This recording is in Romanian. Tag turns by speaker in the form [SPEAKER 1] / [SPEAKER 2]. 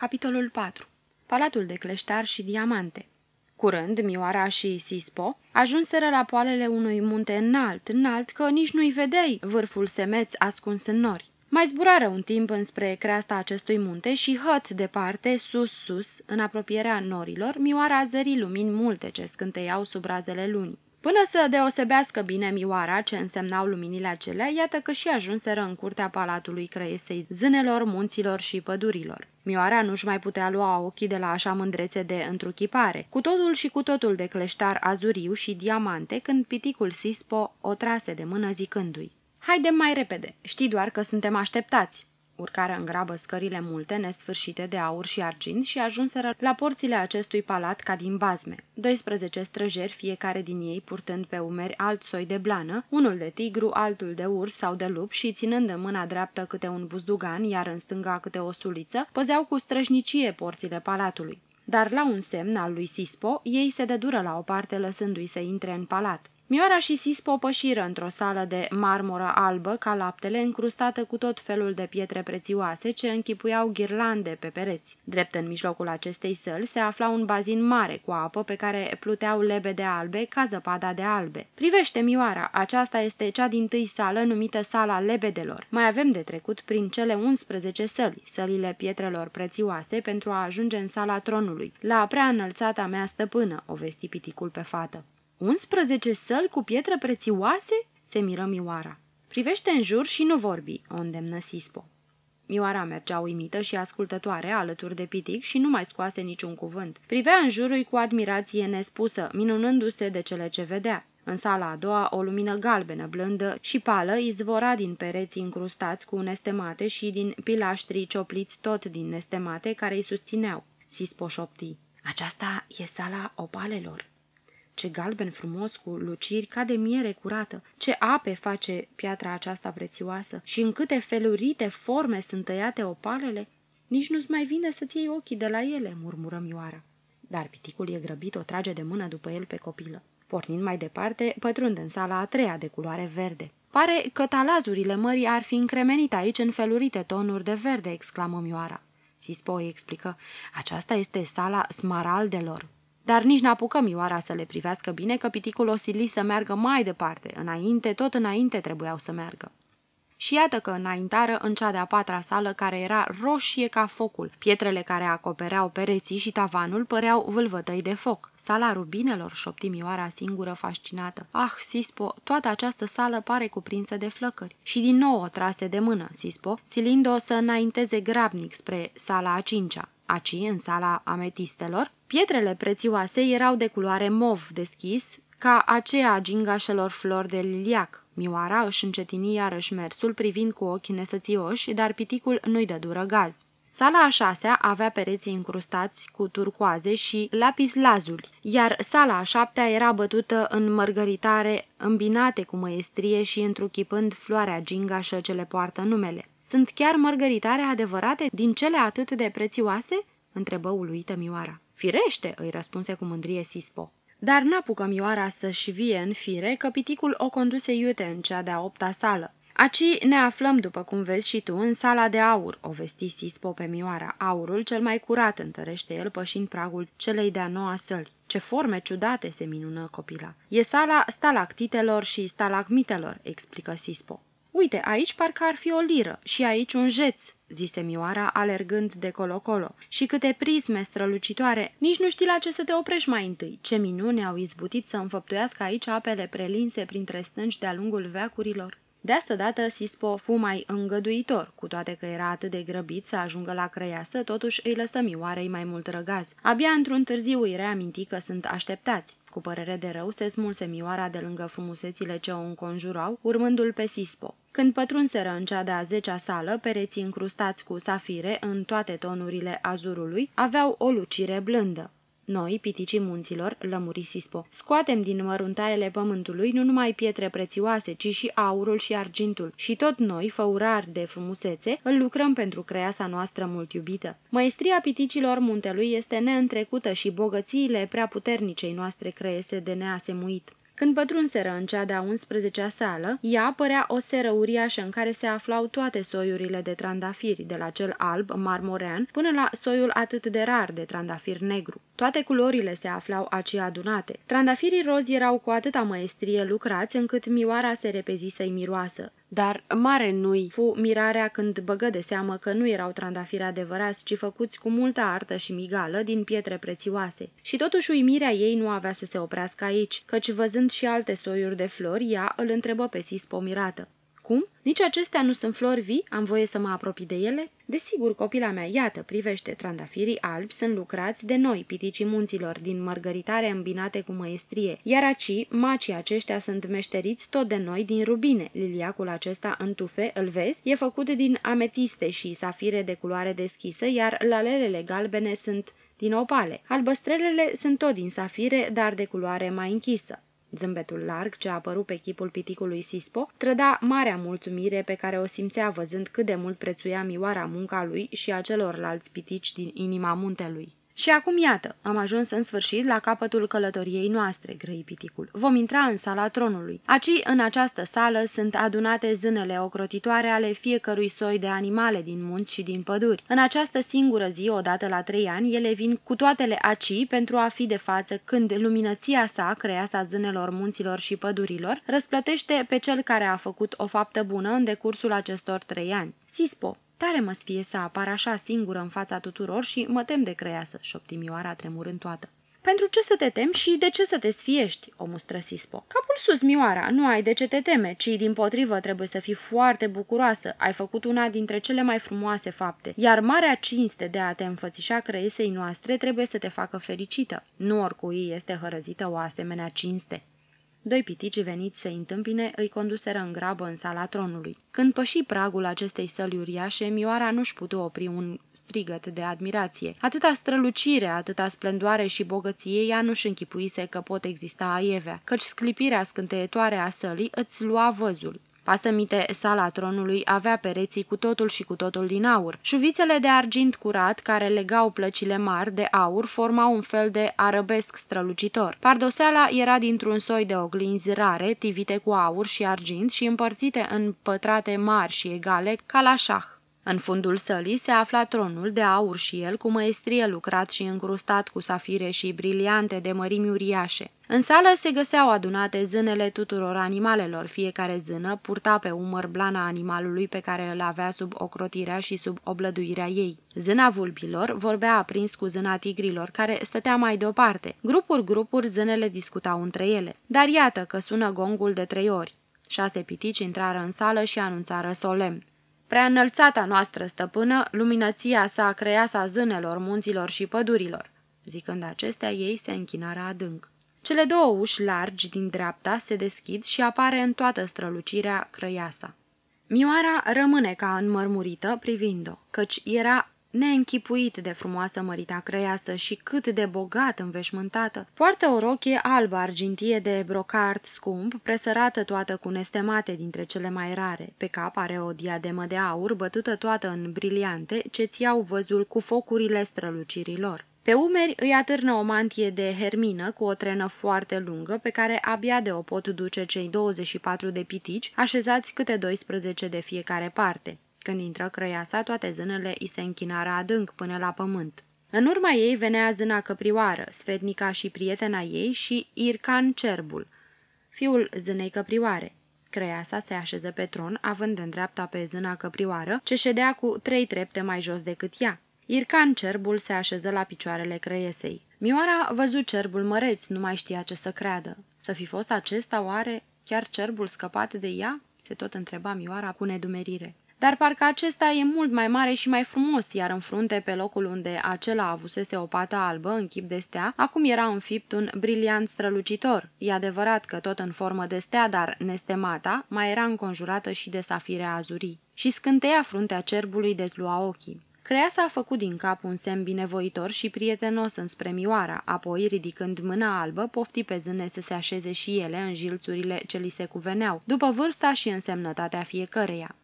[SPEAKER 1] Capitolul 4. Palatul de cleștar și diamante Curând, Mioara și Sispo ajunseră la poalele unui munte înalt, înalt, că nici nu-i vedeai vârful semeț ascuns în nori. Mai zburară un timp înspre creasta acestui munte și hăt departe, sus, sus, în apropierea norilor, Mioara zări lumini multe ce scânteiau sub razele lunii. Până să deosebească bine Mioara ce însemnau luminile acelea, iată că și ajunseră în curtea palatului crăiesei zânelor, munților și pădurilor. Mioara nu-și mai putea lua ochii de la așa mândrețe de întruchipare, cu totul și cu totul de cleștar azuriu și diamante, când piticul Sispo o trase de mână zicându-i. Haidem mai repede, știi doar că suntem așteptați. Urcară în grabă scările multe, nesfârșite de aur și argint și ajunseră la porțile acestui palat ca din bazme. 12 străjeri, fiecare din ei purtând pe umeri alt soi de blană, unul de tigru, altul de urs sau de lup și ținând în mâna dreaptă câte un buzdugan, iar în stânga câte o suliță, păzeau cu străjnicie porțile palatului. Dar la un semn al lui Sispo, ei se dedură la o parte lăsându-i să intre în palat. Mioara și Sispo pășiră într-o sală de marmură albă ca laptele, încrustată cu tot felul de pietre prețioase ce închipuiau ghirlande pe pereți. Drept în mijlocul acestei săli se afla un bazin mare cu apă pe care pluteau lebede albe ca zăpada de albe. Privește, Mioara, aceasta este cea din tâi sală numită sala lebedelor. Mai avem de trecut prin cele 11 săli, sălile pietrelor prețioase, pentru a ajunge în sala tronului, la prea înălțata mea stăpână, o vesti piticul pe fată. 11 săli cu pietre prețioase?" se miră Mioara. Privește în jur și nu vorbi," o îndemnă Sispo. Mioara mergea uimită și ascultătoare alături de pitic și nu mai scoase niciun cuvânt. Privea în jurul cu admirație nespusă, minunându-se de cele ce vedea. În sala a doua, o lumină galbenă, blândă și pală izvora din pereții încrustați cu nestemate și din pilaștrii ciopliți tot din nestemate care îi susțineau. Sispo șopti. Aceasta e sala opalelor. Ce galben frumos cu luciri ca de miere curată, ce ape face piatra aceasta prețioasă și în câte felurite forme sunt tăiate opalele, nici nu-ți mai vine să-ți iei ochii de la ele, murmură Mioara. Dar piticul e grăbit, o trage de mână după el pe copilă. Pornind mai departe, pătrund în sala a treia de culoare verde. Pare că talazurile mării ar fi încremenit aici în felurite tonuri de verde, exclamă Mioara. Sispo îi explică, aceasta este sala smaraldelor. Dar nici n-apucă Mioara să le privească bine că piticul o sili să meargă mai departe, înainte, tot înainte trebuiau să meargă. Și iată că înaintară în cea de-a patra sală care era roșie ca focul. Pietrele care acopereau pereții și tavanul păreau vâlvătăi de foc. Sala rubinelor, șopti Mioara singură fascinată. Ah, Sispo, toată această sală pare cuprinsă de flăcări. Și din nou o trase de mână, Sispo, silind-o să înainteze grabnic spre sala a cincea. Aci, în sala ametistelor, pietrele prețioase erau de culoare mov deschis, ca aceea a gingașelor flori de liliac. Mioara își încetini iarăși mersul, privind cu ochi nesățioși, dar piticul nu-i dă dură gaz. Sala a șasea avea pereții încrustați cu turcoaze și lapis lazuli, iar sala a șaptea era bătută în mărgăritare îmbinate cu măestrie și întruchipând floarea gingașă ce le poartă numele. Sunt chiar mărgăritare adevărate din cele atât de prețioase?" întrebă uluită Mioara. Firește!" îi răspunse cu mândrie Sispo. Dar n-apucă Mioara să-și vie în fire că piticul o conduse iute în cea de-a opta sală. Aci ne aflăm, după cum vezi și tu, în sala de aur, o vesti Sispo pe Mioara. Aurul cel mai curat, întărește el, pășind pragul celei de-a noua săli. Ce forme ciudate, se minună copila. E sala stalactitelor și stalagmitelor, explică Sispo. Uite, aici parcă ar fi o liră și aici un jeț, zise Mioara, alergând de colo-colo. Și câte prisme strălucitoare, nici nu știi la ce să te oprești mai întâi. Ce minune au izbutit să înfăptuiască aici apele prelinse printre stânci de-a lungul veacurilor. De asta dată Sispo fu mai îngăduitor, cu toate că era atât de grăbit să ajungă la crăiasă, totuși îi lăsă mioarei mai mult răgaz. Abia într-un târziu îi reaminti că sunt așteptați. Cu părere de rău se smulse mioara de lângă frumusețile ce o înconjurau, urmându-l pe Sispo. Când pătrunseră în cea de-a zecea sală, pereții încrustați cu safire în toate tonurile azurului aveau o lucire blândă. Noi, piticii munților, lămuri Sispo, scoatem din măruntaiele pământului nu numai pietre prețioase, ci și aurul și argintul. Și tot noi, făurari de frumusețe, îl lucrăm pentru creasa noastră mult iubită. Maestria piticilor muntelui este neîntrecută și bogățiile prea puternicei noastre creiese de neasemuit. Când pătrunseră în cea de-a 11-a sală, ea părea o seră uriașă în care se aflau toate soiurile de trandafiri, de la cel alb, marmorean, până la soiul atât de rar de trandafir negru. Toate culorile se aflau aci adunate. Trandafirii rozi erau cu atâta măestrie lucrați încât Mioara se repezi să-i miroasă. Dar mare nu-i fu mirarea când băgă de seamă că nu erau trandafiri adevărați, ci făcuți cu multă artă și migală din pietre prețioase. Și totuși uimirea ei nu avea să se oprească aici, căci văzând și alte soiuri de flori, ea îl întrebă pe Sispo mirată. Cum? Nici acestea nu sunt flori vii? Am voie să mă apropii de ele? Desigur, copila mea, iată, privește, trandafirii albi sunt lucrați de noi, piticii munților, din mărgăritare îmbinate cu măestrie, iar aci, macii aceștia sunt meșteriți tot de noi din rubine. Liliacul acesta în tufe, îl vezi, e făcut din ametiste și safire de culoare deschisă, iar lalelele galbene sunt din opale. Albăstrelele sunt tot din safire, dar de culoare mai închisă. Zâmbetul larg ce a apărut pe chipul piticului Sispo trăda marea mulțumire pe care o simțea văzând cât de mult prețuia Mioara munca lui și a celorlalți pitici din inima muntelui. Și acum iată, am ajuns în sfârșit la capătul călătoriei noastre, grăi piticul. Vom intra în sala tronului. Aci, în această sală, sunt adunate zânele ocrotitoare ale fiecărui soi de animale din munți și din păduri. În această singură zi, odată la trei ani, ele vin cu toatele aci pentru a fi de față când luminăția sa, creasa zânelor munților și pădurilor, răsplătește pe cel care a făcut o faptă bună în decursul acestor trei ani. Sispo, Tare mă fie să apar așa singură în fața tuturor și mă tem de creiasă, șopti Mioara tremurând toată. Pentru ce să te temi și de ce să te sfiești?" o mustră Sispo. Capul sus, Mioara, nu ai de ce te teme, ci din potrivă trebuie să fii foarte bucuroasă. Ai făcut una dintre cele mai frumoase fapte, iar marea cinste de a te înfățișa creiesei noastre trebuie să te facă fericită. Nu oricui este hărăzită o asemenea cinste. Doi pitici veniți să-i întâmpine îi conduseră în grabă în sala tronului. Când păși pragul acestei săli uriașe, Mioara nu-și putu opri un strigăt de admirație. Atâta strălucire, atâta splendoare și bogăție ea nu-și închipuise că pot exista aievea, căci sclipirea scânteietoare a sălii îți lua văzul. Pasămite, sala tronului avea pereții cu totul și cu totul din aur. Șuvițele de argint curat, care legau plăcile mari de aur, formau un fel de arăbesc strălucitor. Pardoseala era dintr-un soi de oglinzi rare, tivite cu aur și argint și împărțite în pătrate mari și egale, ca la șah. În fundul sălii se afla tronul de aur și el cu măestrie lucrat și încrustat cu safire și briliante de mărimi uriașe. În sală se găseau adunate zânele tuturor animalelor, fiecare zână purta pe umăr blana animalului pe care îl avea sub ocrotirea și sub oblăduirea ei. Zâna vulbilor vorbea aprins cu zâna tigrilor, care stătea mai deoparte. Grupuri-grupuri zânele discutau între ele. Dar iată că sună gongul de trei ori. Șase pitici intrară în sală și anunțară solemn. Prea înălțata noastră stăpână, luminăția sa creasa zânelor, munților și pădurilor. Zicând acestea, ei se închinară adânc. Cele două uși largi din dreapta se deschid și apare în toată strălucirea crăiasa. Mioara rămâne ca înmărmurită privind-o, căci era neînchipuit de frumoasă mărita crăiasă și cât de bogat înveșmântată. Poartă o rochie albă argintie de brocart scump, presărată toată cu nestemate dintre cele mai rare. Pe cap are o diademă de aur bătută toată în briliante, ce ți-au văzul cu focurile strălucirilor. Pe umeri îi atârnă o mantie de hermină cu o trenă foarte lungă, pe care abia de o pot duce cei 24 de pitici, așezați câte 12 de fiecare parte. Când intră crăiasa, toate zânele îi se închinară adânc până la pământ. În urma ei venea zâna căprioară, sfetnica și prietena ei și Ircan cerbul, fiul zânei căprioare. Creasa se așeză pe tron, având în dreapta pe zâna căprioară, ce ședea cu trei trepte mai jos decât ea. Ircan cerbul se așeză la picioarele creiesei. Mioara văzut cerbul măreț, nu mai știa ce să creadă. Să fi fost acesta, oare, chiar cerbul scăpat de ea? Se tot întreba Mioara cu nedumerire. Dar parcă acesta e mult mai mare și mai frumos, iar în frunte, pe locul unde acela avusese o pată albă în chip de stea, acum era înfipt un briliant strălucitor. E adevărat că tot în formă de stea, dar nestemata mai era înconjurată și de safire azurii. Și scânteia fruntea cerbului dezlua ochii. Creasa a făcut din cap un semn binevoitor și prietenos înspre Mioara, apoi, ridicând mâna albă, pofti pe zâne să se așeze și ele în jilțurile ce li se cuveneau, după vârsta și însemnătatea fiecăreia.